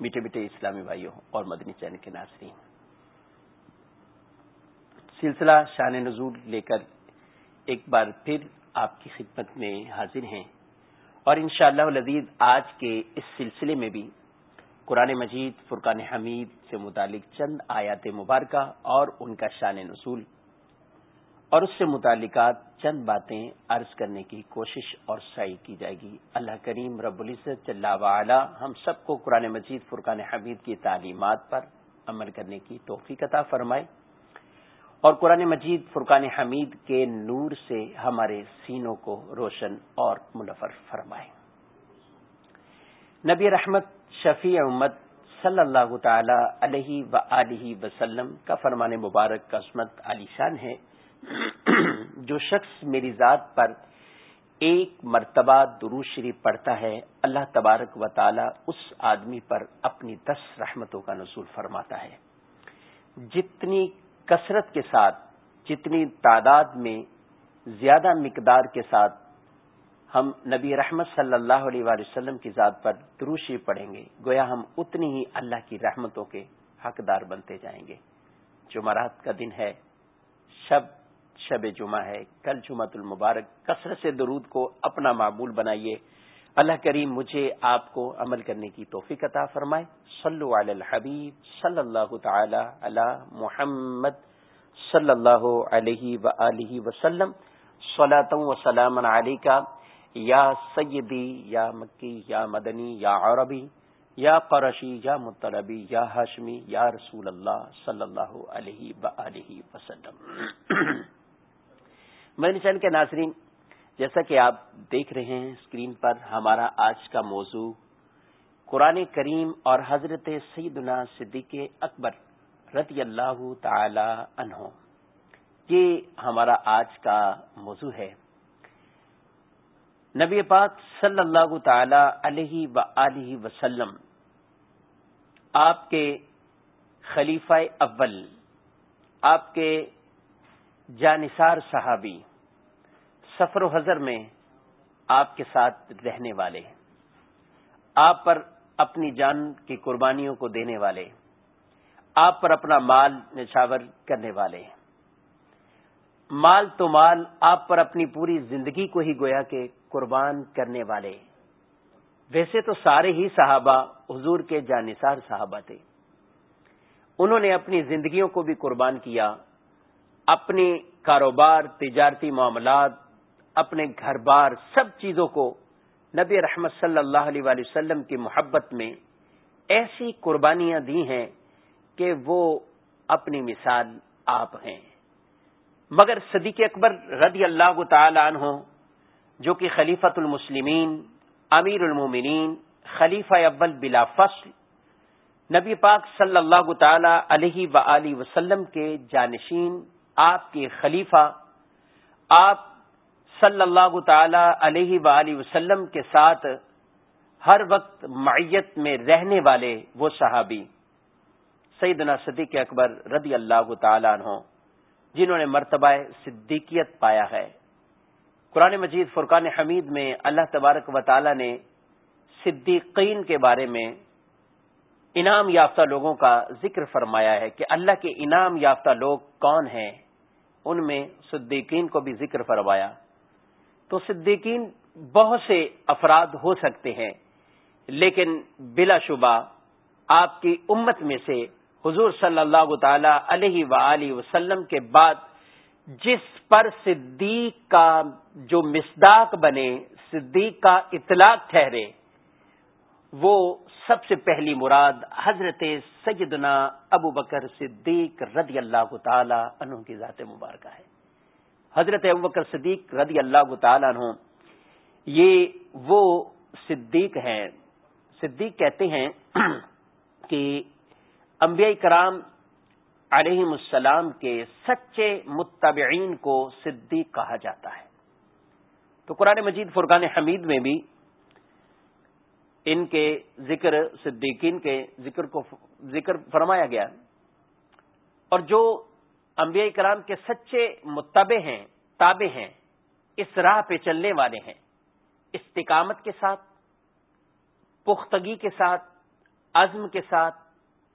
میٹھے میٹھے اسلامی بھائیوں اور مدنی چین کے ناظرین۔ سلسلہ شان نزول لے کر ایک بار پھر آپ کی خدمت میں حاضر ہیں۔ اور انشاءاللہ شاء اللہ آج کے اس سلسلے میں بھی قرآن مجید، فرقان حمید سے متعلق چند آیات مبارکہ اور ان کا شان نزول اور اس سے متعلقات چند باتیں عرض کرنے کی کوشش اور سعی کی جائے گی۔ اللہ کریم رب العزت وعلا ہم سب کو قرآن مجید فرقان حمید کی تعلیمات پر عمل کرنے کی توفیق عطا فرمائے۔ اور قرآن مجید فرقان حمید کے نور سے ہمارے سینوں کو روشن اور منفر فرمائے۔ نبی رحمت شفیع امت صلی اللہ تعالی علیہ و وسلم کا فرمان مبارک کا علی شان ہے۔ جو شخص میری ذات پر ایک مرتبہ درو شریف پڑھتا ہے، اللہ تبارک و تعالی اس آدمی پر اپنی دس رحمتوں کا نزول فرماتا ہے۔ جتنی کثرت کے ساتھ، جتنی تعداد میں زیادہ مقدار کے ساتھ ہم نبی رحمت صلی اللہ علیہ وسلم کی ذات پر دروشی پڑھیں گے، گویا ہم اتنی ہی اللہ کی رحمتوں کے حقدار بنتے جائیں گے۔ جمعرات کا دن ہے، شب شب جمعہ ہے۔ کل جمعۃ المبارک، کثرت سے درود کو اپنا معمول بنائیے۔ اللہ کریم مجھے آپ کو عمل کرنے کی توفیق عطا فرمائے۔ صلو علی الحبیب صلی اللہ تعالی علی محمد صلی اللہ علیہ و وسلم۔ و سلام علیکہ۔ یا سیدی، یا مکی، یا مدنی، یا عربی، یا قرشی یا مطلبی یا ہاشمی، یا رسول اللہ صلی اللہ علیہ و وسلم۔ مدنی چین کے ناظرین، جیسا کہ آپ دیکھ رہے ہیں اسکرین پر، ہمارا آج کا موضوع قرآن کریم اور حضرت سیدنا صدیق اکبر رضی اللہ تعالی عنہ۔ یہ ہمارا آج کا موضوع ہے۔ نبی پاک صلی اللہ تعالی علیہ و وسلم، آپ کے خلیفہ اول، آپ کے جانثار صحابی، سفر و حضر میں آپ کے ساتھ رہنے والے، آپ پر اپنی جان کی قربانیوں کو دینے والے، آپ پر اپنا مال نچاور کرنے والے۔ مال تو مال آپ پر اپنی پوری زندگی کو ہی گویا کہ قربان کرنے والے۔ ویسے تو سارے ہی صحابہ حضور کے جانثار صحابہ تھے۔ انہوں نے اپنی زندگیوں کو بھی قربان کیا۔ اپنے کاروبار، تجارتی معاملات، اپنے گھر بار سب چیزوں کو نبی رحمت صلی اللہ علیہ وآلہ وسلم کی محبت میں ایسی قربانیاں دی ہیں کہ وہ اپنی مثال آپ ہیں۔ مگر صدیق اکبر رضی اللہ تعالی عنہ، جو کہ خلیفت المسلمین، امیر المومنین، خلیفہ اول بلا فصل، نبی پاک صلی اللہ تعالی علیہ و وسلم کے جانشین آپ کے خلیفہ، آپ صلی اللہ تعالی علیہ و وسلم کے ساتھ ہر وقت معیت میں رہنے والے وہ صحابی، سیدنا صدیق اکبر رضی اللہ تعالیٰ عنہ، جنہوں نے مرتبہ صدیقیت پایا ہے۔ قرآن مجید فرقان حمید میں اللہ تبارک و تعالی نے صدیقین کے بارے میں انعام یافتہ لوگوں کا ذکر فرمایا ہے کہ اللہ کے انعام یافتہ لوگ کون ہیں۔ ان میں صدیقین کو بھی ذکر فرمایا۔ تو صدیقین بہت سے افراد ہو سکتے ہیں، لیکن بلا شبہ آپ کی امت میں سے حضور صلی اللہ تعالی علیہ و وسلم کے بعد جس پر صدیق کا جو مصداق بنے، صدیق کا اطلاق ٹھہرے وہ سب سے پہلی مراد حضرت سیدنا ابو بکر صدیق رضی اللہ تعالی عنہ کی ذات مبارکہ ہے۔ حضرت ابو بکر صدیق رضی اللہ تعالی عنہ، یہ وہ صدیق ہیں۔ صدیق کہتے ہیں کہ انبیاء کرام علیہ السلام کے سچے متبعین کو صدیق کہا جاتا ہے۔ تو قرآن مجید فرقان حمید میں بھی ان کے ذکر صدیقین کے ذکر کو ذکر فرمایا گیا اور جو انبیاء کرام کے سچے متبع ہیں، تابع ہیں، اس راہ پہ چلنے والے ہیں۔ استقامت کے ساتھ، پختگی کے ساتھ، عزم کے ساتھ،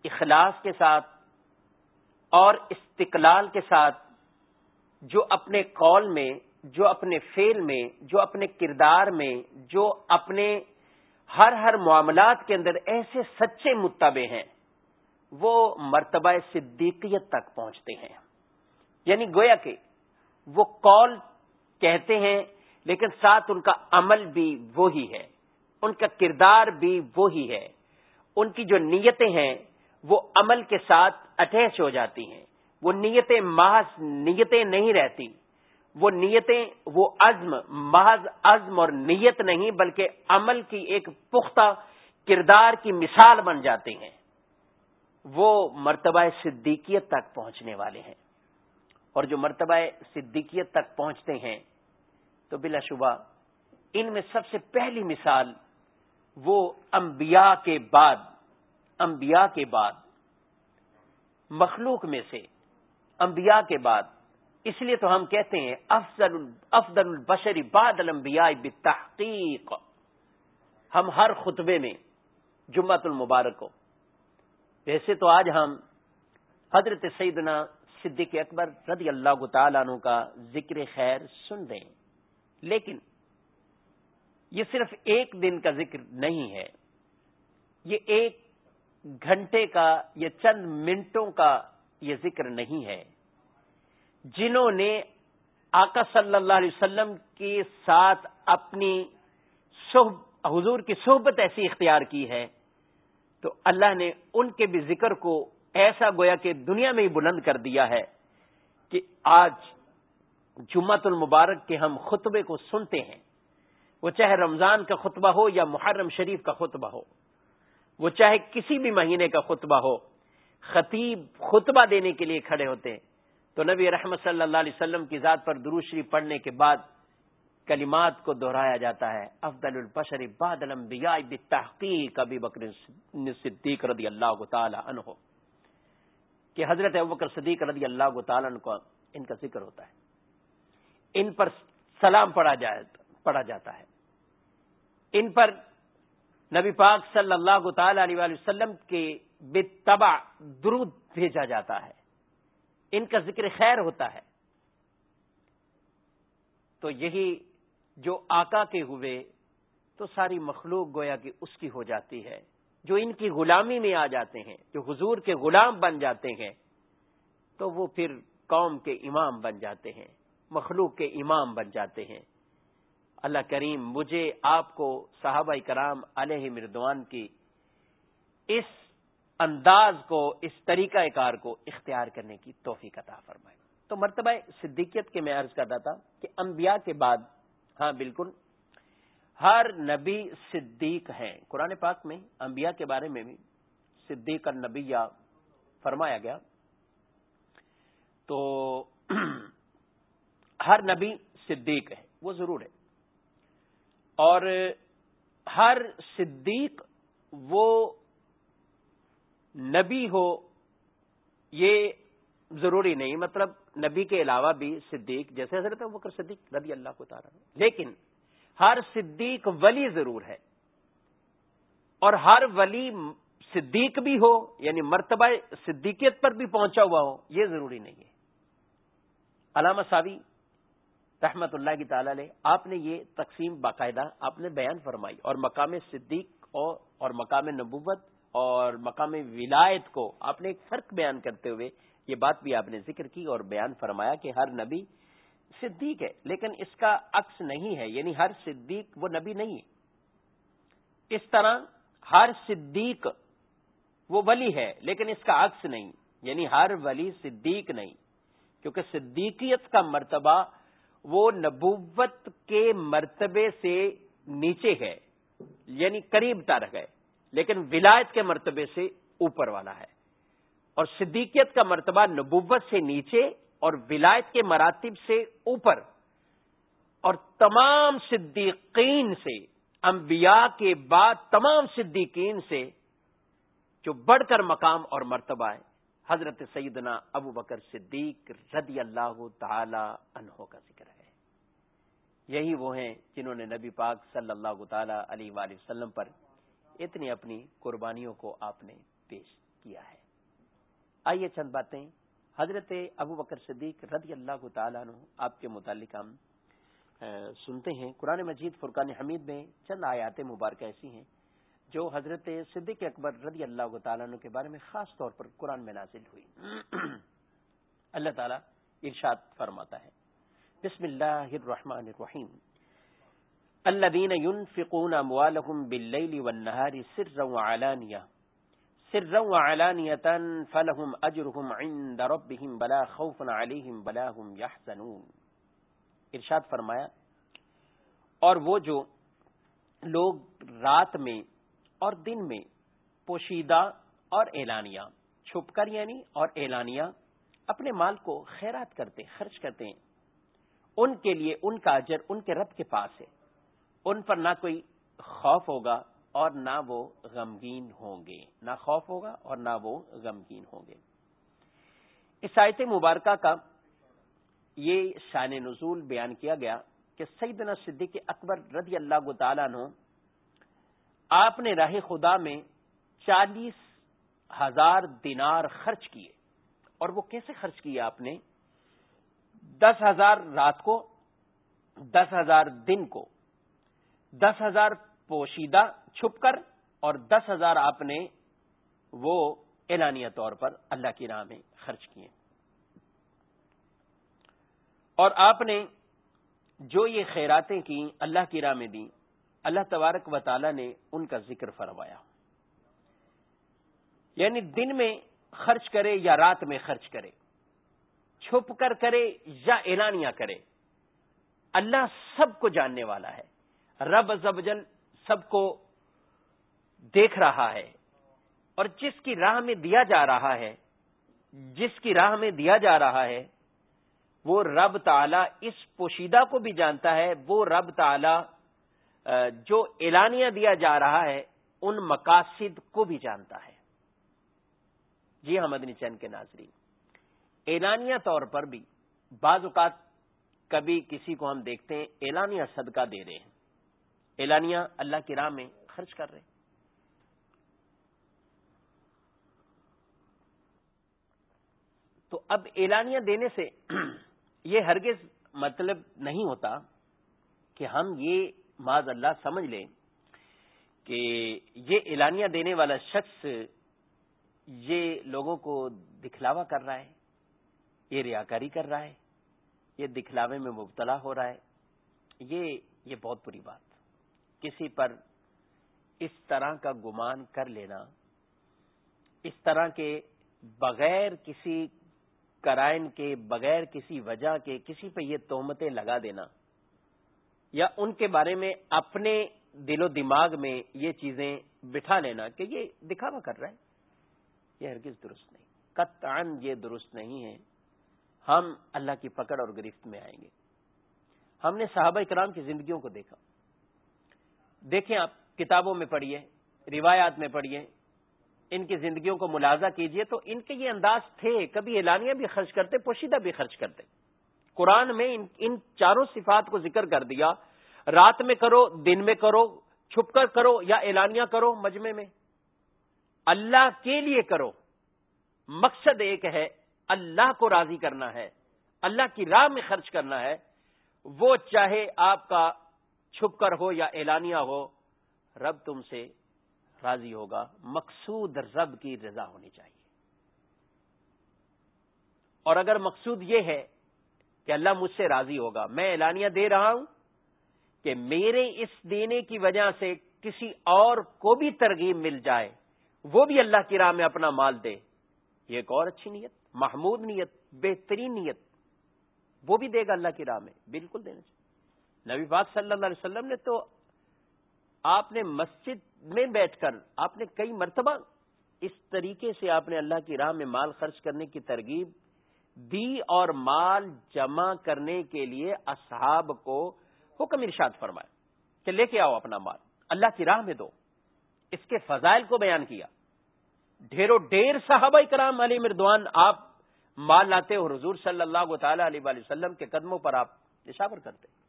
اخلاص کے ساتھ اور استقلال کے ساتھ جو اپنے قول میں، جو اپنے فیل میں، جو اپنے کردار میں، جو اپنے ہر ہر معاملات کے اندر ایسے سچے متبع ہیں، وہ مرتبہ صدیقیت تک پہنچتے ہیں۔ یعنی گویا کہ وہ قول کہتے ہیں، لیکن ساتھ ان کا عمل بھی وہی ہے۔ ان کا کردار بھی وہی ہے۔ ان کی جو نیتیں ہیں، وہ عمل کے ساتھ اٹیچ ہو جاتی ہیں۔ وہ نیتیں، محض نیتیں نہیں رہتی۔ وہ نیتیں، وہ عزم، محض عزم اور نیت نہیں، بلکہ عمل کی ایک پختہ کردار کی مثال بن جاتے ہیں۔ وہ مرتبہ صدیقیت تک پہنچنے والے ہیں۔ اور جو مرتبہ صدیقیت تک پہنچتے ہیں، تو بلا شبہ ان میں سب سے پہلی مثال وہ انبیاء کے بعد، انبیاء کے بعد، مخلوق میں سے انبیاء کے بعد اس لیے تو ہم کہتے ہیں، افضل افضل البشری بعد الانبیاء بالتحقیق۔ ہم ہر خطبے میں جمعت المبارک کو۔ ویسے تو آج ہم حضرت سیدنا صدیق اکبر رضی اللہ تعالیٰ عنہ کا ذکر خیر سن رہے ہیں۔ لیکن یہ صرف ایک دن کا ذکر نہیں ہے، یہ ایک گھنٹے کا یا چند منٹوں کا یہ ذکر نہیں ہے۔ جنہوں نے آقا صلی اللہ علیہ وسلم کے ساتھ اپنی حضور کی صحبت ایسی اختیار کی ہے، تو اللہ نے ان کے بھی ذکر کو ایسا گویا کہ دنیا میں ہی بلند کر دیا ہے کہ آج جمعت المبارک کے ہم خطبے کو سنتے ہیں۔ وہ چاہے رمضان کا خطبہ ہو یا محرم شریف کا خطبہ ہو، وہ چاہے کسی بھی مہینے کا خطبہ ہو، خطیب خطبہ دینے کے لیے کھڑے ہوتے ہیں۔ تو نبی رحمت صلی اللہ علیہ وسلم کی ذات پر دروشری پڑھنے کے بعد کلمات کو دہرایا جاتا ہے، افضل البشر بعد الانبیاء بالتحقیق، ابی بکر صدیق رضی اللہ تعالی عنہ، کہ حضرت ابوبکر صدیق رضی اللہ تعالی عنہ کو ان کا ذکر ہوتا ہے۔ ان پر سلام پڑھا جائے پڑھا جاتا ہے۔ ان پر نبی پاک صلی اللہ تعالی علیہ وسلم کے بے درود بھیجا جاتا ہے۔ ان کا ذکر خیر ہوتا ہے۔ تو یہی جو آقا کے ہوئے، تو ساری مخلوق گویا کہ اس کی ہو جاتی ہے۔ جو ان کی غلامی میں آ جاتے ہیں، جو حضور کے غلام بن جاتے ہیں، تو وہ پھر قوم کے امام بن جاتے ہیں، مخلوق کے امام بن جاتے ہیں۔ اللہ کریم مجھے آپ کو صحابہ کرام علیہ مردوان کی اس انداز کو، اس طریقہ کار کو اختیار کرنے کی توفیق عطا فرمائے۔ تو مرتبہ صدیقیت کے میں عرض کرتا تھا کہ انبیاء کے بعد ہاں بالکل، ہر نبی صدیق ہیں۔ قرآن پاک میں انبیاء کے بارے میں بھی صدیق النبیہ فرمایا گیا۔ تو ہر نبی صدیق ہے، وہ ضرور ہے۔ اور ہر صدیق وہ نبی ہو، یہ ضروری نہیں۔ مطلب نبی کے علاوہ بھی صدیق، جیسے حضرت بکر صدیق رضی اللہ کو تعالیٰ لیکن ہر صدیق ولی ضرور ہے۔ اور ہر ولی صدیق بھی ہو یعنی مرتبہ صدیقیت پر بھی پہنچا ہوا ہو، یہ ضروری نہیں ہے۔ علامہ صابی رحمت اللہ کی تعالی علیہ، آپ نے یہ تقسیم باقاعدہ آپ نے بیان فرمائی۔ اور مقام صدیق اور مقام نبوت اور مقام ولایت کو آپ نے ایک فرق بیان کرتے ہوئے یہ بات بھی آپ نے ذکر کی اور بیان فرمایا کہ ہر نبی صدیق ہے، لیکن اس کا عکس نہیں ہے یعنی ہر صدیق وہ نبی نہیں ہے۔ اس طرح ہر صدیق وہ ولی ہے، لیکن اس کا عکس نہیں یعنی ہر ولی صدیق نہیں، کیونکہ صدیقیت کا مرتبہ وہ نبوت کے مرتبے سے نیچے ہے یعنی قریب تر ہے۔ لیکن ولایت کے مرتبے سے اوپر والا ہے۔ اور صدیقیت کا مرتبہ نبوت سے نیچے اور ولایت کے مراتب سے اوپر۔ اور تمام صدیقین سے، انبیاء کے بعد تمام صدیقین سے جو بڑھ کر مقام اور مرتبہ ہے، حضرت سیدنا ابو بکر صدیق رضی اللہ تعالی عنہ کا ذکر ہے۔ یہی وہ ہیں جنہوں نے نبی پاک صلی اللہ تعالی علیہ وآلہ وسلم پر اتنی اپنی قربانیوں کو آپ نے پیش کیا ہے۔ آئیے چند باتیں۔ حضرت ابو بکر صدیق رضی اللہ تعالیٰ عنہ آپ کے متعلق ہم سنتے ہیں۔ قرآن مجید فرقان حمید میں چند آیات مبارکہ ایسی ہیں جو حضرت صدیق اکبر رضی اللہ تعالیٰ عنہ کے بارے میں خاص طور پر قرآن میں نازل ہوئی۔ اللہ تعالیٰ ارشاد فرماتا ہے۔ بسم اللہ الرحمن الرحیم۔ الذين ينفقون اموالهم بالليل والنهار سرا وعلانيه سرا وعلانيه فلهم اجرهم عند ربهم بلا خوف عليهم بلا هم يحزنون. ارشاد فرمایا، اور وہ جو لوگ رات میں اور دن میں پوشیدہ اور اعلانیہ چھپ کر یعنی اور اعلانیہ اپنے مال کو خیرات کرتے، خرچ کرتے ہیں، ان کے لیے، ان کا اجر ان کے رب کے پاس ہے۔ ان پر نہ کوئی خوف ہوگا اور نہ وہ غمگین ہوں گے۔ نہ خوف ہوگا اور نہ وہ غمگین ہوں گے۔ اس آیت مبارکہ کا یہ شان نزول بیان کیا گیا کہ سیدنا صدیق اکبر رضی اللہ تعالیٰ نے آپ نے راہ خدا میں چالیس ہزار دینار خرچ کیے۔ اور وہ کیسے خرچ کیے آپ نے؟ دس ہزار رات کو، دس ہزار دن کو۔ دس ہزار پوشیدہ چھپ کر اور دس ہزار آپ نے وہ اعلانیہ طور پر اللہ کی راہ میں خرچ کیے۔ اور آپ نے جو یہ خیراتیں کی اللہ کی راہ میں دی اللہ تبارک و تعالی نے ان کا ذکر فرمایا۔ یعنی دن میں خرچ کرے یا رات میں خرچ کرے، چھپ کر کرے یا اعلانیہ کرے، اللہ سب کو جاننے والا ہے۔ رب زبجل سب کو دیکھ رہا ہے اور جس کی راہ میں دیا جا رہا ہے، جس کی راہ میں دیا جا رہا ہے، وہ رب تعالی اس پوشیدہ کو بھی جانتا ہے، وہ رب تعالی جو اعلانیہ دیا جا رہا ہے، ان مقاصد کو بھی جانتا ہے۔ جی ہاں مدنی چند کے ناظرین، اعلانیہ طور پر بھی بعض اوقات کبھی کسی کو ہم دیکھتے ہیں، اعلانیہ صدقہ دے رہے ہیں۔ اعلانیہ اللہ کی راہ میں خرچ کر رہے تو اب اعلانیہ دینے سے یہ ہرگز مطلب نہیں ہوتا کہ ہم یہ معذ اللہ سمجھ لیں کہ یہ اعلانیہ دینے والا شخص یہ لوگوں کو دکھلاوا کر رہا ہے، یہ ریاکاری کر رہا ہے، یہ دکھلاوے میں مبتلا ہو رہا ہے۔ یہ یہ بہت بری بات۔ کسی پر اس طرح کا گمان کر لینا، اس طرح کے بغیر کسی کرائن کے، بغیر کسی وجہ کے، کسی پہ یہ تہمتیں لگا دینا، یا ان کے بارے میں اپنے دل و دماغ میں یہ چیزیں بٹھا لینا کہ یہ دکھاوا کر رہا ہے، یہ ہرگز درست نہیں۔ قطعا یہ درست نہیں ہے۔ ہم اللہ کی پکڑ اور گرفت میں آئیں گے۔ ہم نے صحابہ کرام کی زندگیوں کو دیکھا۔ دیکھیں آپ کتابوں میں پڑھیے، روایات میں پڑھیے، ان کی زندگیوں کو ملازہ کیجیے تو ان کے یہ انداز تھے، کبھی اعلانیہ بھی خرچ کرتے، پوشیدہ بھی خرچ کرتے۔ قرآن میں ان ان چاروں صفات کو ذکر کر دیا، رات میں کرو، دن میں کرو، چھپ کر کرو یا اعلانیہ کرو مجمے میں۔ اللہ کے لیے کرو۔ مقصد ایک ہے، اللہ کو راضی کرنا ہے، اللہ کی راہ میں خرچ کرنا ہے۔ وہ چاہے آپ کا چھپ کر ہو یا اعلانیہ ہو، رب تم سے راضی ہوگا۔ مقصود رب کی رضا ہونی چاہیے۔ اور اگر مقصود یہ ہے کہ اللہ مجھ سے راضی ہوگا، میں اعلانیہ دے رہا ہوں کہ میرے اس دینے کی وجہ سے کسی اور کو بھی ترغیب مل جائے، وہ بھی اللہ کی راہ میں اپنا مال دے۔ یہ ایک اور اچھی نیت، محمود نیت، بہترین نیت، وہ بھی دے گا اللہ کی راہ میں، بالکل دینا چاہیے۔ نبی پاک صلی اللہ علیہ وسلم نے تو آپ نے مسجد میں بیٹھ کر آپ نے کئی مرتبہ اس طریقے سے آپ نے اللہ کی راہ میں مال خرچ کرنے کی ترغیب دی اور مال جمع کرنے کے لیے اصحاب کو حکم ارشاد فرمایا کہ لے کے آؤ اپنا مال، اللہ کی راہ میں دو۔ اس کے فضائل کو بیان کیا۔ ڈھیروں ڈھیر صحابہ کرام علی مردوان آپ مال لاتے اور حضور صلی اللہ تعالی علیہ وسلم کے قدموں پر آپ نشاور کرتے۔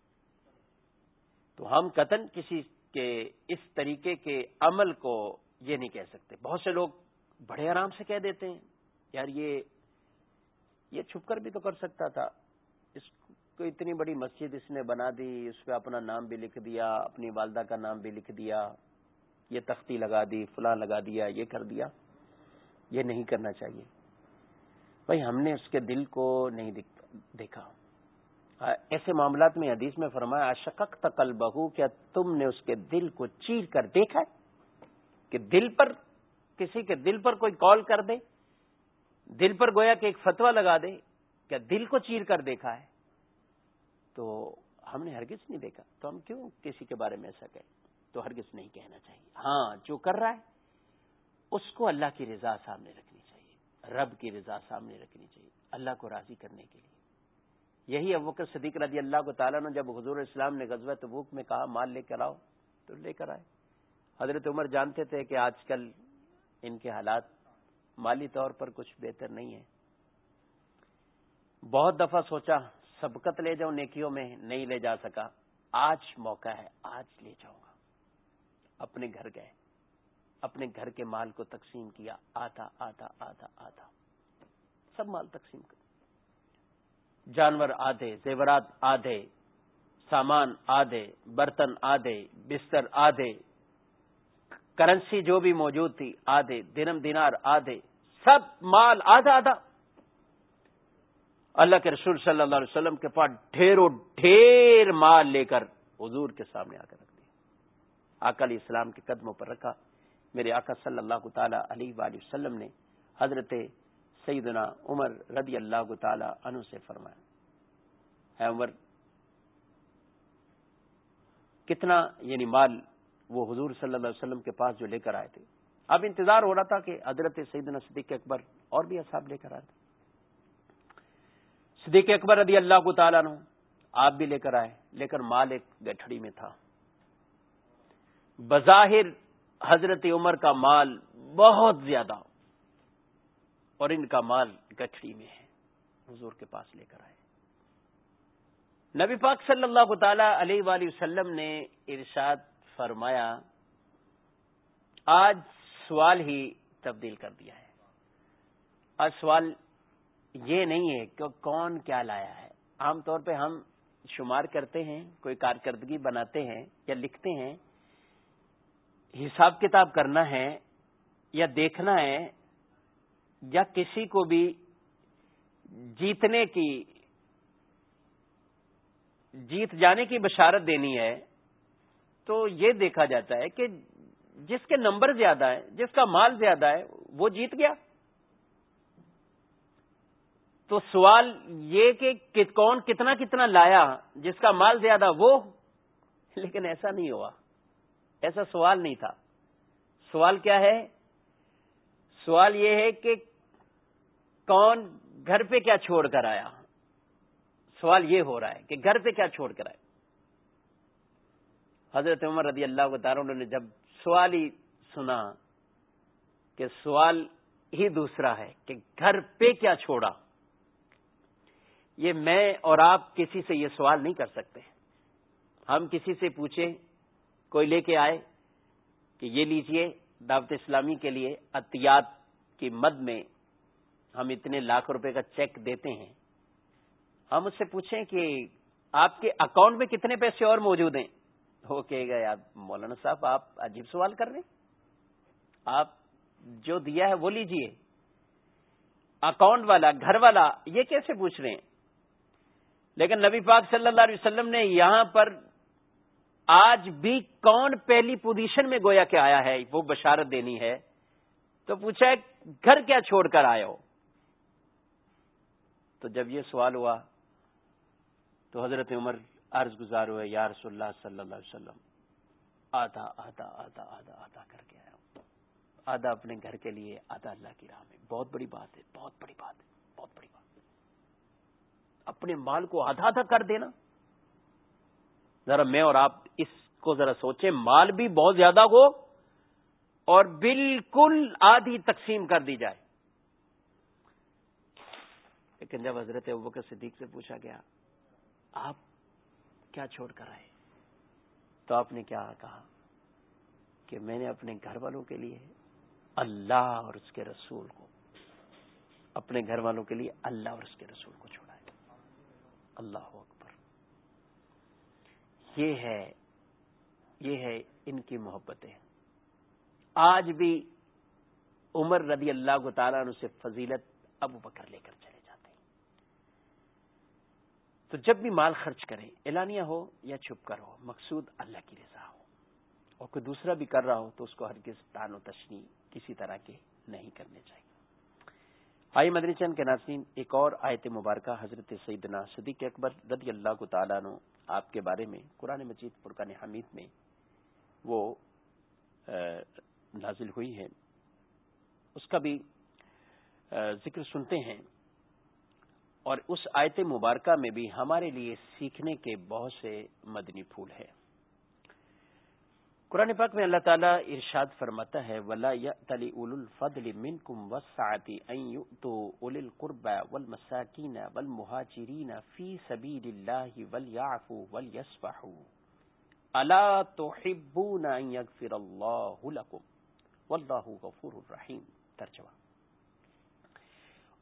تو ہم قطن کسی کہ اس طریقے کے عمل کو یہ نہیں کہہ سکتے۔ بہت سے لوگ بڑے آرام سے کہہ دیتے ہیں، یار یہ یہ چھپ کر بھی تو کر سکتا تھا۔ اس کو اتنی بڑی مسجد اس نے بنا دی، اس پہ اپنا نام بھی لکھ دیا، اپنی والدہ کا نام بھی لکھ دیا، یہ تختی لگا دی، فلاں لگا دیا، یہ کر دیا۔ یہ نہیں کرنا چاہیے۔ بھائی ہم نے اس کے دل کو نہیں دیکھا۔ ایسے معاملات میں حدیث میں فرمایا اشکک تقل بہو کیا تم نے اس کے دل کو چیر کر دیکھا ہے؟ کہ دل پر، کسی کے دل پر کوئی کال کر دے؟ دل پر گویا کہ ایک فتوا لگا دے کیا دل کو چیر کر دیکھا ہے؟ تو ہم نے ہرگز نہیں دیکھا۔ تو ہم کیوں کسی کے بارے میں ایسا کہیں؟ تو ہرگز نہیں کہنا چاہیے۔ ہاں جو کر رہا ہے، اس کو اللہ کی رضا سامنے رکھنی چاہیے۔ رب کی رضا سامنے رکھنی چاہیے، اللہ کو راضی کرنے کے لیے۔ یہی ابوکر صدیق رضی اللہ کو تعالیٰ نے جب حضور اسلام نے غزوہ تبوک میں کہا، مال لے کر آؤ، تو لے کر آئے۔ حضرت عمر جانتے تھے کہ آج کل ان کے حالات مالی طور پر کچھ بہتر نہیں ہے بہت دفعہ سوچا، سبقت لے جاؤں، نیکیوں میں نہیں لے جا سکا۔ آج موقع ہے، آج لے جاؤں گا۔ اپنے گھر گئے، اپنے گھر کے مال کو تقسیم کیا، آتا آتا آتا آتا۔ سب مال تقسیم کر۔ جانور آدھے، زیورات آدھے، سامان آدھے، برتن آدھے، بستر آدھے، کرنسی جو بھی موجود تھی آدھے، دنم دینار آدھے، سب مال آدھا آدھا۔ اللہ کے رسول صلی اللہ علیہ وسلم کے پاس ڈھیروں ڈھیر مال لے کر حضور کے سامنے آ کر رکھ دیا۔ آقا علیہ السلام کے قدموں پر رکھا۔ میرے آقا صلی اللہ تعالی علیہ وآلہ وسلم نے حضرت سیدنا عمر رضی اللہ تعالی عنہ سے فرمایا عمر، کتنا یعنی مال وہ حضور صلی اللہ علیہ وسلم کے پاس جو لے کر آئے تھے؟ اب انتظار ہو رہا تھا کہ حضرت سیدنا صدیق اکبر اور بھی اصحاب لے کر آئے تھے۔ صدیق اکبر رضی اللہ کو تعالیٰ نو آپ بھی لے کر آئے، لے کر مال ایک گٹھڑی میں تھا۔ بظاہر حضرت عمر کا مال بہت زیادہ اور ان کا مال گٹھڑی میں ہے، حضور کے پاس لے کر آئے۔ نبی پاک صلی اللہ تعالی علیہ وآلہ وسلم نے ارشاد فرمایا، آج سوال ہی تبدیل کر دیا ہے۔ آج سوال یہ نہیں ہے کہ کون کیا لایا ہے۔ عام طور پہ ہم شمار کرتے ہیں، کوئی کارکردگی بناتے ہیں یا لکھتے ہیں، حساب کتاب کرنا ہے یا دیکھنا ہے یا کسی کو بھی جیتنے کی، جیت جانے کی بشارت دینی ہے، تو یہ دیکھا جاتا ہے کہ جس کے نمبر زیادہ ہے جس کا مال زیادہ ہے، وہ جیت گیا۔ تو سوال یہ کہ کون کتنا کتنا لایا، جس کا مال زیادہ وہ؟ لیکن ایسا نہیں ہوا۔ ایسا سوال نہیں تھا۔ سوال کیا ہے؟ سوال یہ ہے کہ کون گھر پہ کیا چھوڑ کر آیا؟ سوال یہ ہو رہا ہے کہ گھر پہ کیا چھوڑ کر آئے حضرت عمر رضی اللہ تعالیٰ نے جب سوال ہی سنا کہ سوال ہی دوسرا ہے کہ گھر پہ کیا چھوڑا، یہ میں اور آپ کسی سے یہ سوال نہیں کر سکتے۔ ہم کسی سے پوچھیں، کوئی لے کے آئے کہ یہ لیجیے دعوت اسلامی کے لیے اطیات کی مد میں ہم اتنے لاکھ روپے کا چیک دیتے ہیں، ہم اس سے پوچھیں کہ آپ کے اکاؤنٹ میں کتنے پیسے اور موجود ہیں؟ وہ کہے گا، یار مولانا صاحب، آپ عجیب سوال کر رہے ہیں۔ آپ جو دیا ہے وہ لیجیے۔ اکاؤنٹ والا، گھر والا یہ کیسے پوچھ رہے ہیں؟ لیکن نبی پاک صلی اللہ علیہ وسلم نے یہاں پر آج بھی کون پہلی پوزیشن میں گویا کہ آیا ہے، وہ بشارت دینی ہے۔ تو پوچھا ہے، گھر کیا چھوڑ کر آئے ہو؟ تو جب یہ سوال ہوا تو حضرت عمر عرض گزار ہوئے، یا رسول اللہ صلی اللہ علیہ وسلم، آدھا آدھا آدھا آدھا آدھا کر کے آیا ہوں۔ آدھا اپنے گھر کے لیے، آدھا اللہ کی راہ میں۔ بہت بڑی بات ہے، بہت بڑی بات ہے، بہت بڑی بات ہے۔ اپنے مال کو آدھا آدھا کر دینا۔ ذرا میں اور آپ اس کو ذرا سوچیں، مال بھی بہت زیادہ ہو اور بالکل آدھی تقسیم کر دی جائے۔ لیکن جب حضرت ابوبکر صدیق سے پوچھا گیا، آپ کیا چھوڑ کر آئے؟ تو آپ نے کیا کہا؟ کہ میں نے اپنے گھر والوں کے لیے اللہ اور اس کے رسول کو، اپنے گھر والوں کے لیے اللہ اور اس کے رسول کو چھوڑا ہے۔ اللہ اکبر۔ یہ ہے یہ ہے ان کی محبتیں۔ آج بھی عمر رضی اللہ کو تعالیٰ سے فضیلت ابو بکر لے کر چلے۔ تو جب بھی مال خرچ کریں اعلانیہ ہو یا چھپ کر ہو، مقصود اللہ کی رضا ہو۔ اور کوئی دوسرا بھی کر رہا ہو تو اس کو ہر کس تان و تشنی کسی طرح کے نہیں کرنے چاہیے۔ آئی مدنی چند کے ناظرین، ایک اور آیت مبارکہ حضرت سیدنا صدیق اکبر رضی اللہ کو تعالیٰ نو آپ کے بارے میں، قرآن مجید فرقان حمید میں وہ نازل ہوئی ہے اس کا بھی ذکر سنتے ہیں۔ اور اس آیت مبارکہ میں بھی ہمارے لیے سیکھنے کے بہت سے مدنی پھول ہیں۔ قرآن پاک میں اللہ تعالیٰ ارشاد فرماتا ہے، ولا تلی اول الفضل من کم وسعتی تو اول القرب ول مساکین ول مہاجرین فی سبیل اللہ ول یافو ول یسفہ اللہ تو یغفر اللہ لکم واللہ غفور الرحیم ترجمہ۔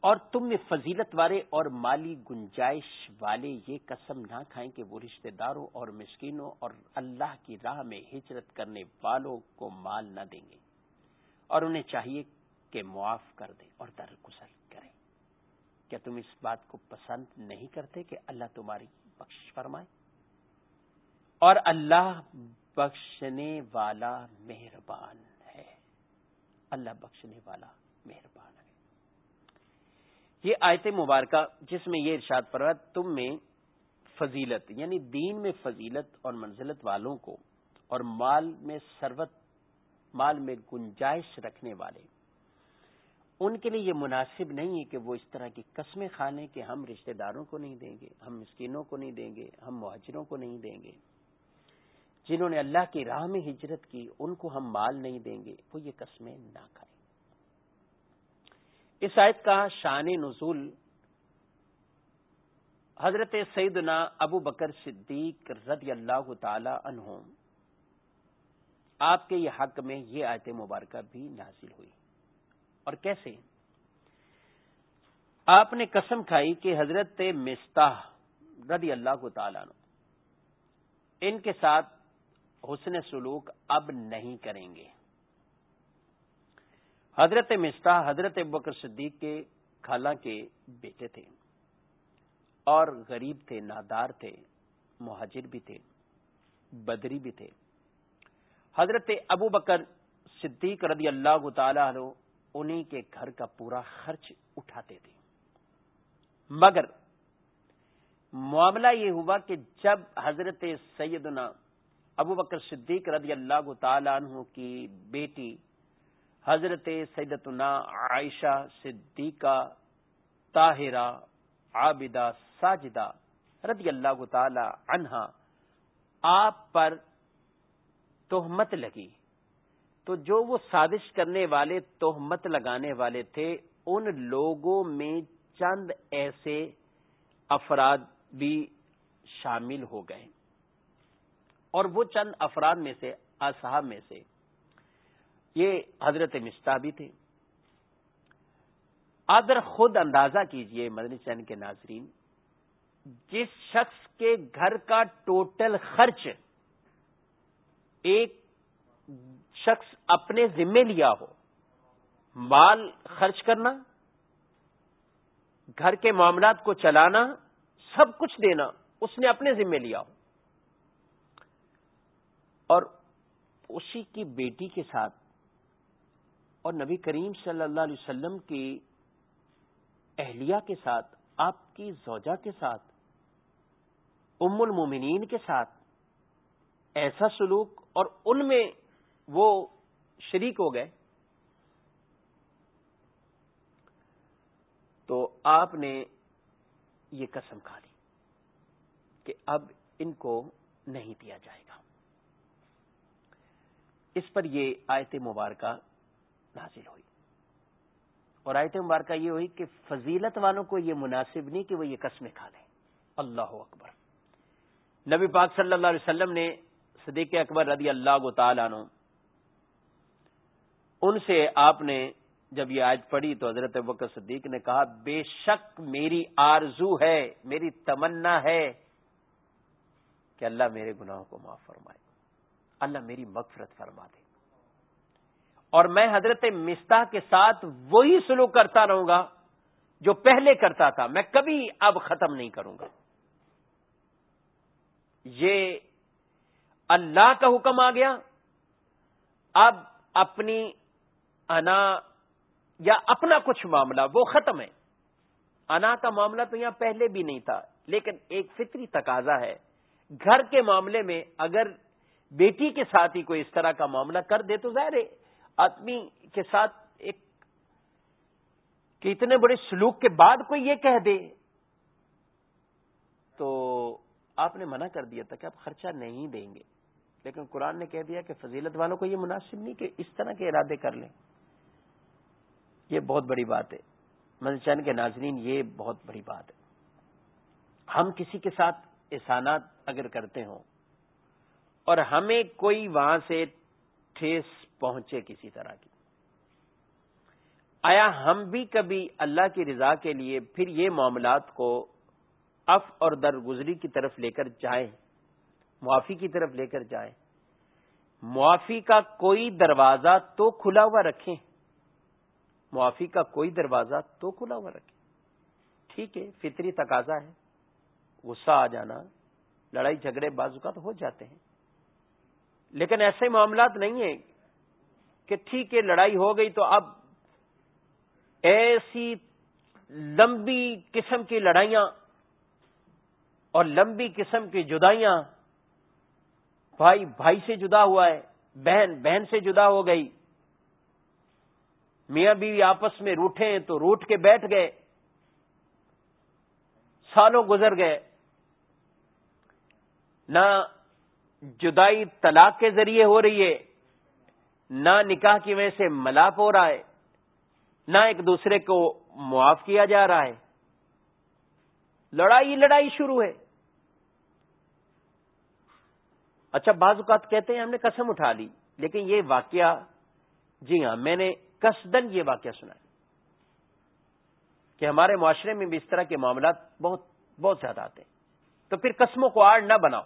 اور تم میں فضیلت والے اور مالی گنجائش والے یہ قسم نہ کھائیں کہ وہ رشتہ داروں اور مسکینوں اور اللہ کی راہ میں ہجرت کرنے والوں کو مال نہ دیں گے اور انہیں چاہیے کہ معاف کر دیں اور درگزر کریں۔ کیا تم اس بات کو پسند نہیں کرتے کہ اللہ تمہاری بخش فرمائے؟ اور اللہ بخشنے والا مہربان ہے۔ اللہ بخشنے والا مہربان ہے۔ یہ آیت مبارکہ جس میں یہ ارشاد پر تم میں فضیلت یعنی دین میں فضیلت اور منزلت والوں کو اور مال میں سروت مال میں گنجائش رکھنے والے۔ ان کے لیے یہ مناسب نہیں ہے کہ وہ اس طرح کی قسمیں کھانے کہ ہم رشتہ داروں کو نہیں دیں گے، ہم مسکینوں کو نہیں دیں گے، ہم مہاجروں کو نہیں دیں گے۔ جنہوں نے اللہ کی راہ میں ہجرت کی، ان کو ہم مال نہیں دیں گے، وہ یہ قسمیں نہ کھائیں۔ اس آیت کا شان نزول حضرت سیدنا ابو بکر صدیق رضی اللہ تعالی عنہ۔ آپ کے یہ حق میں یہ آیت مبارکہ بھی نازل ہوئی۔ اور کیسے؟ آپ نے قسم کھائی کہ حضرت مستاح رضی اللہ کو تعالیٰ ان کے ساتھ حسن سلوک اب نہیں کریں گے۔ حضرت مستا حضرت بکر صدیق کے خالہ کے بیٹے تھے اور غریب تھے، نادار تھے، مہاجر بھی تھے، بدری بھی تھے۔ حضرت ابو بکر صدیق رضی اللہ تعالی عنہ انہی کے گھر کا پورا خرچ اٹھاتے تھے۔ مگر معاملہ یہ ہوا کہ جب حضرت سیدنا ابو بکر صدیق رضی اللہ تعالی عنہ کی بیٹی حضرت سیدتنا عائشہ صدیقہ، طاہرہ، عابدہ، ساجدہ رضی اللہ تعالی عنہا آپ پر تہمت لگی۔ تو جو وہ سازش کرنے والے، تہمت لگانے والے تھے، ان لوگوں میں چند ایسے افراد بھی شامل ہو گئے۔ اور وہ چند افراد میں سے، اصحاب میں سے یہ حضرت مستا بھی تھے۔ آدر خود اندازہ کیجیے مدنی چین کے ناظرین، جس شخص کے گھر کا ٹوٹل خرچ ایک شخص اپنے ذمے لیا ہو، مال خرچ کرنا، گھر کے معاملات کو چلانا، سب کچھ دینا، اس نے اپنے ذمے لیا ہو۔ اور اسی کی بیٹی کے ساتھ اور نبی کریم صلی اللہ علیہ وسلم کی اہلیہ کے ساتھ، آپ کی زوجہ کے ساتھ، ام المومنین کے ساتھ، ایسا سلوک اور ان میں وہ شریک ہو گئے۔ تو آپ نے یہ قسم کھا لی کہ اب ان کو نہیں دیا جائے گا۔ اس پر یہ آیت مبارکہ نازل ہوئی۔ اور آیت مبارکہ یہ ہوئی کہ فضیلت والوں کو یہ مناسب نہیں کہ وہ یہ قسمیں کھا لیں۔ اللہ اکبر۔ نبی پاک صلی اللہ علیہ وسلم نے صدیق اکبر رضی اللہ تعالیٰ عنہ، ان سے آپ نے جب یہ آج پڑھی تو حضرت بکر صدیق نے کہا، بے شک میری آرزو ہے، میری تمنا ہے کہ اللہ میرے گناہوں کو معاف فرمائے۔ اللہ میری مغفرت فرما دے۔ اور میں حضرت مستہ کے ساتھ وہی سلوک کرتا رہوں گا جو پہلے کرتا تھا۔ میں کبھی اب ختم نہیں کروں گا۔ یہ اللہ کا حکم آ گیا۔ اب اپنی انا یا اپنا کچھ معاملہ، وہ ختم ہے۔ انا کا معاملہ تو یہاں پہلے بھی نہیں تھا، لیکن ایک فطری تقاضا ہے۔ گھر کے معاملے میں اگر بیٹی کے ساتھ ہی کوئی اس طرح کا معاملہ کر دے تو ظاہر ہے۔ آدمی کے ساتھ ایک کہ اتنے بڑے سلوک کے بعد کوئی یہ کہہ دے، تو آپ نے منع کر دیا تھا کہ آپ خرچہ نہیں دیں گے۔ لیکن قرآن نے کہہ دیا کہ فضیلت والوں کو یہ مناسب نہیں کہ اس طرح کے ارادے کر لیں۔ یہ بہت بڑی بات ہے۔ چین کے ناظرین، یہ بہت بڑی بات ہے۔ ہم کسی کے ساتھ احسانات اگر کرتے ہوں اور ہمیں کوئی وہاں سے ٹھیس پہنچے کسی طرح کی۔ آیا ہم بھی کبھی اللہ کی رضا کے لیے پھر یہ معاملات کو اف اور درگزری کی طرف لے کر جائیں؟ معافی کی طرف لے کر جائیں؟ معافی کا کوئی دروازہ تو کھلا ہوا رکھیں۔ معافی کا کوئی دروازہ تو کھلا ہوا رکھیں۔ ٹھیک ہے، فطری تقاضا ہے۔ غصہ آ جانا، لڑائی جھگڑے بازو کا تو ہو جاتے ہیں۔ لیکن ایسے معاملات نہیں ہیں کہ ٹھیک ہے، لڑائی ہو گئی تو اب ایسی لمبی قسم کی لڑائیاں اور لمبی قسم کی جدائیاں بھائی بھائی سے جدا ہوا ہے، بہن بہن سے جدا ہو گئی۔ میاں بیوی آپس میں روٹے تو روٹ کے بیٹھ گئے۔ سالوں گزر گئے۔ نہ جدائی طلاق کے ذریعے ہو رہی ہے۔ نہ نکاح کی وجہ سے ملاپ ہو رہا ہے، نہ ایک دوسرے کو معاف کیا جا رہا ہے۔ لڑائی لڑائی شروع ہے۔ اچھا بعض اوقات کہتے ہیں ہم نے قسم اٹھا لی، لیکن یہ واقعہ جی ہاں میں نے کسدن یہ واقعہ سنا ہے کہ ہمارے معاشرے میں بھی اس طرح کے معاملات بہت بہت زیادہ آتے ہیں۔ تو پھر قسموں کو آڑ نہ بناؤ۔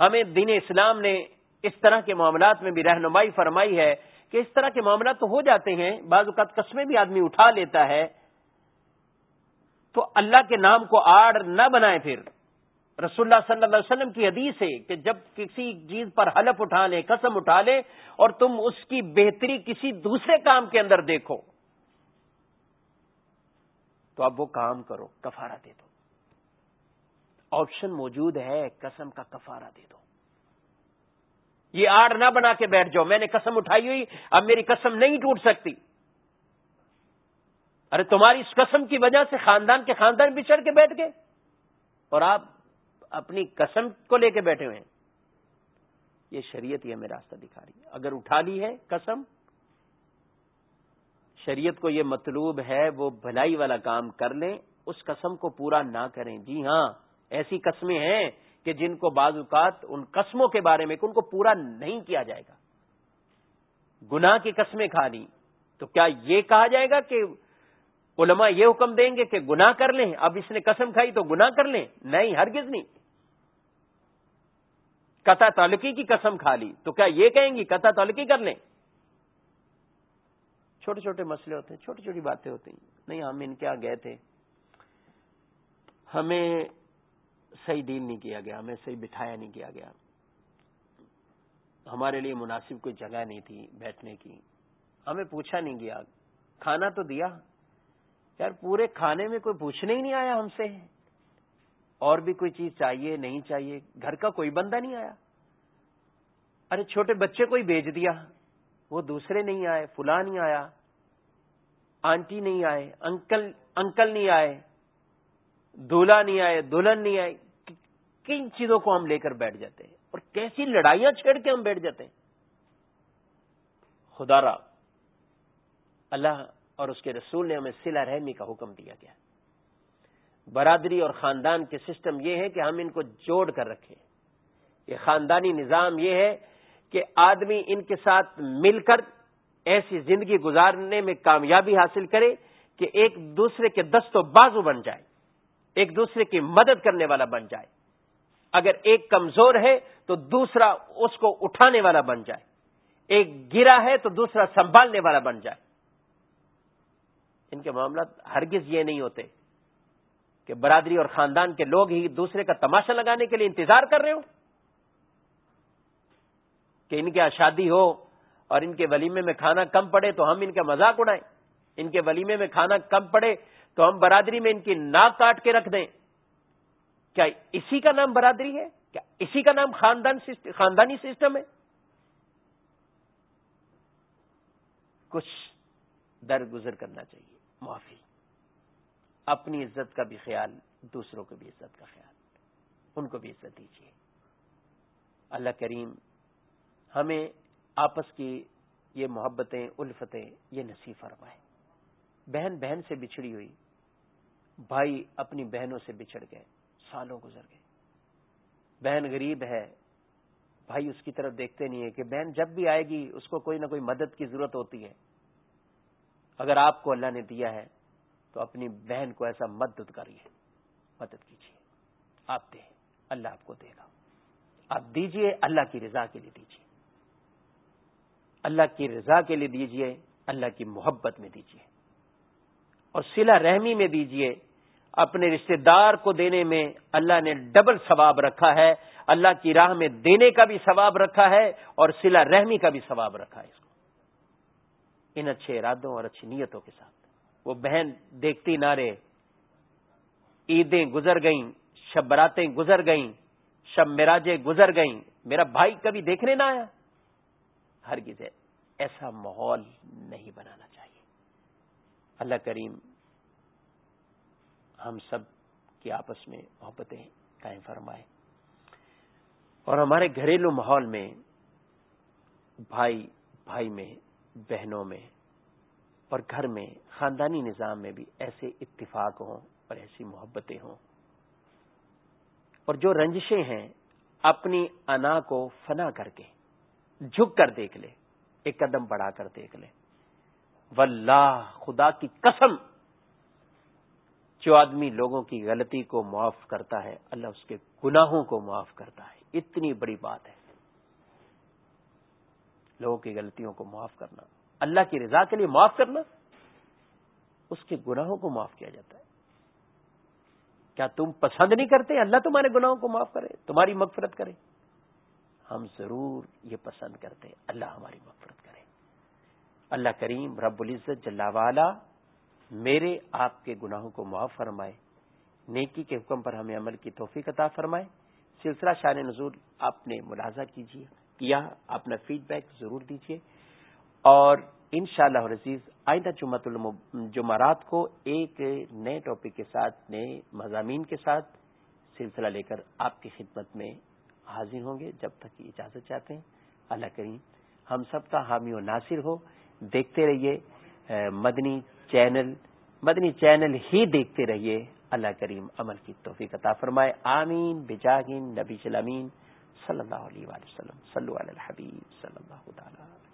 ہمیں دین اسلام نے اس طرح کے معاملات میں بھی رہنمائی فرمائی ہے کہ اس طرح کے معاملات تو ہو جاتے ہیں، بعض اوقات قسمیں بھی آدمی اٹھا لیتا ہے۔ تو اللہ کے نام کو آڑ نہ بنائے پھر۔ رسول اللہ صلی اللہ علیہ وسلم کی حدیث ہے کہ جب کسی چیز پر حلف اٹھا لے، قسم اٹھا لے اور تم اس کی بہتری کسی دوسرے کام کے اندر دیکھو۔ تو اب وہ کام کرو، کفارہ دے دو۔ آپشن موجود ہے، قسم کا کفارہ دے دو۔ یہ آڑ نہ بنا کے بیٹھ جاؤ، میں نے قسم اٹھائی ہوئی، اب میری قسم نہیں ٹوٹ سکتی۔ ارے تمہاری اس قسم کی وجہ سے خاندان کے خاندان بچڑ کے بیٹھ گئے۔ اور آپ اپنی قسم کو لے کے بیٹھے ہوئے ہیں۔ یہ شریعت ہی ہمیں راستہ دکھا رہی ہے۔ اگر اٹھا لی ہے قسم، شریعت کو یہ مطلوب ہے وہ بھلائی والا کام کر لیں، اس قسم کو پورا نہ کریں۔ جی ہاں ایسی قسمیں ہیں کہ جن کو بعض اوقات ان قسموں کے بارے میں ان کو پورا نہیں کیا جائے گا۔ گناہ کی قسمیں کھا لی تو کیا یہ کہا جائے گا کہ علماء یہ حکم دیں گے کہ گناہ کر لیں، اب اس نے قسم کھائی تو گناہ کر لیں؟ نہیں، ہرگز نہیں۔ قطع تعلقی کی قسم کھا لی، تو کیا یہ کہیں گی قطع تعلقی کر لیں؟ چھوٹے چھوٹے مسئلے ہوتے ہیں، چھوٹی چھوٹی باتیں ہوتی ہیں۔ نہیں، ہم ان کے یہاں گئے تھے۔ ہمیں صحیح ڈیل نہیں کیا گیا، ہمیں صحیح بٹھایا نہیں کیا گیا۔ ہمارے لیے مناسب کوئی جگہ نہیں تھی بیٹھنے کی۔ ہمیں پوچھا نہیں گیا، کھانا تو دیا۔ یار، پورے کھانے میں کوئی پوچھنے ہی نہیں آیا ہم سے۔ اور بھی کوئی چیز چاہیے، نہیں چاہیے، گھر کا کوئی بندہ نہیں آیا۔ ارے، چھوٹے بچے کو ہی بھیج دیا۔ وہ دوسرے نہیں آئے، فلاں نہیں آیا۔ آنٹی نہیں آئے، انکل انکل نہیں آئے۔ دولہا نہیں آئے دلہن نہیں آئے کن چیزوں کو ہم لے کر بیٹھ جاتے ہیں؟ اور کیسی لڑائیاں چھیڑ کے ہم بیٹھ جاتے ہیں؟ خدا را اللہ اور اس کے رسول نے ہمیں سلا رحمی کا حکم دیا گیا۔ برادری اور خاندان کے سسٹم یہ ہے کہ ہم ان کو جوڑ کر رکھیں۔ یہ خاندانی نظام یہ ہے کہ آدمی ان کے ساتھ مل کر ایسی زندگی گزارنے میں کامیابی حاصل کرے کہ ایک دوسرے کے دست و بازو بن جائے۔ ایک دوسرے کی مدد کرنے والا بن جائے۔ اگر ایک کمزور ہے تو دوسرا اس کو اٹھانے والا بن جائے۔ ایک گرا ہے تو دوسرا سنبھالنے والا بن جائے۔ ان کے معاملات ہرگز یہ نہیں ہوتے کہ برادری اور خاندان کے لوگ ہی دوسرے کا تماشا لگانے کے لیے انتظار کر رہے ہو کہ ان کی شادی ہو اور ان کے ولیمے میں کھانا کم پڑے تو ہم ان کا مذاق اڑائیں۔ ان کے ولیمے میں کھانا کم پڑے تو ہم برادری میں ان کی ناک کاٹ کے رکھ دیں۔ کیا اسی کا نام برادری ہے؟ کیا اسی کا نام خاندان خاندانی سسٹم ہے؟ کچھ در گزر کرنا چاہیے، معافی۔ اپنی عزت کا بھی خیال، دوسروں کو بھی عزت کا خیال۔ ان کو بھی عزت دیجیے۔ اللہ کریم ہمیں آپس کی یہ محبتیں، الفتیں یہ نصیب فرمائے۔ بہن بہن سے بچھڑی ہوئی، بھائی اپنی بہنوں سے بچھڑ گئے، سالوں گزر گئے۔ بہن غریب ہے، بھائی اس کی طرف دیکھتے نہیں ہے کہ بہن جب بھی آئے گی، اس کو کوئی نہ کوئی مدد کی ضرورت ہوتی ہے۔ اگر آپ کو اللہ نے دیا ہے، تو اپنی بہن کو ایسا مدد کریے مدد کیجیے۔ آپ دیں، اللہ آپ کو دے گا۔ آپ دیجیے اللہ کی رضا کے لیے دیجیے۔ اللہ کی رضا کے لیے دیجیے، اللہ کی محبت میں دیجیے۔ اور سلا رحمی میں دیجیے اپنے رشتہ دار کو دینے میں اللہ نے ڈبل ثواب رکھا ہے۔ اللہ کی راہ میں دینے کا بھی ثواب رکھا ہے اور سلا رحمی کا بھی ثواب رکھا ہے اس کو۔ ان اچھے ارادوں اور اچھی نیتوں کے ساتھ۔ وہ بہن دیکھتی نہ رہے عیدیں گزر گئیں، شب براتیں گزر گئیں، شب مراجیں گزر گئیں۔ میرا بھائی کبھی دیکھنے نہ آیا۔ ہر ایسا ماحول نہیں بنانا۔ اللہ کریم، ہم سب کی آپس میں محبتیں قائم فرمائے۔ اور ہمارے گھریلو ماحول میں، بھائی بھائی میں، بہنوں میں اور گھر میں، خاندانی نظام میں بھی ایسے اتفاق ہوں اور ایسی محبتیں ہوں۔ اور جو رنجشیں ہیں، اپنی انا کو فنا کر کے، جھک کر دیکھ لے، ایک قدم بڑھا کر دیکھ لے۔ واللہ، خدا کی قسم، جو آدمی لوگوں کی غلطی کو معاف کرتا ہے، اللہ اس کے گناہوں کو معاف کرتا ہے۔ اتنی بڑی بات ہے۔ لوگوں کی غلطیوں کو معاف کرنا۔ اللہ کی رضا کے لیے معاف کرنا، اس کے گناہوں کو معاف کیا جاتا ہے۔ کیا تم پسند نہیں کرتے؟ اللہ تمہارے گناہوں کو معاف کرے، تمہاری مغفرت کرے۔ ہم ضرور یہ پسند کرتے اللہ ہماری مغفرت کرے۔ اللہ کریم رب العزت جل والا میرے آپ کے گناہوں کو معاف فرمائے، نیکی کے حکم پر ہمیں عمل کی توفیق عطا فرمائے۔ سلسلہ شان نزول آپ نے ملاحظہ کیجیے کیا اپنا فیڈ بیک ضرور دیجیے۔ اور ان شاء اللہ عزیز آئندہ جمعت جمعرات کو ایک نئے ٹاپک کے ساتھ، نئے مضامین کے ساتھ سلسلہ لے کر آپ کی خدمت میں حاضر ہوں گے۔ جب تک اجازت چاہتے ہیں، اللہ کریم ہم سب کا حامی و ناصر ہو۔ دیکھتے رہیے مدنی چینل مدنی چینل ہی دیکھتے رہیے۔ اللہ کریم عمل کی توفیق عطا فرمائے۔ آمین۔ بجاگین نبی سلامین صلی اللہ علیہ وسلم۔ صلی اللہ علیہ حبیب صلی اللہ تعالی۔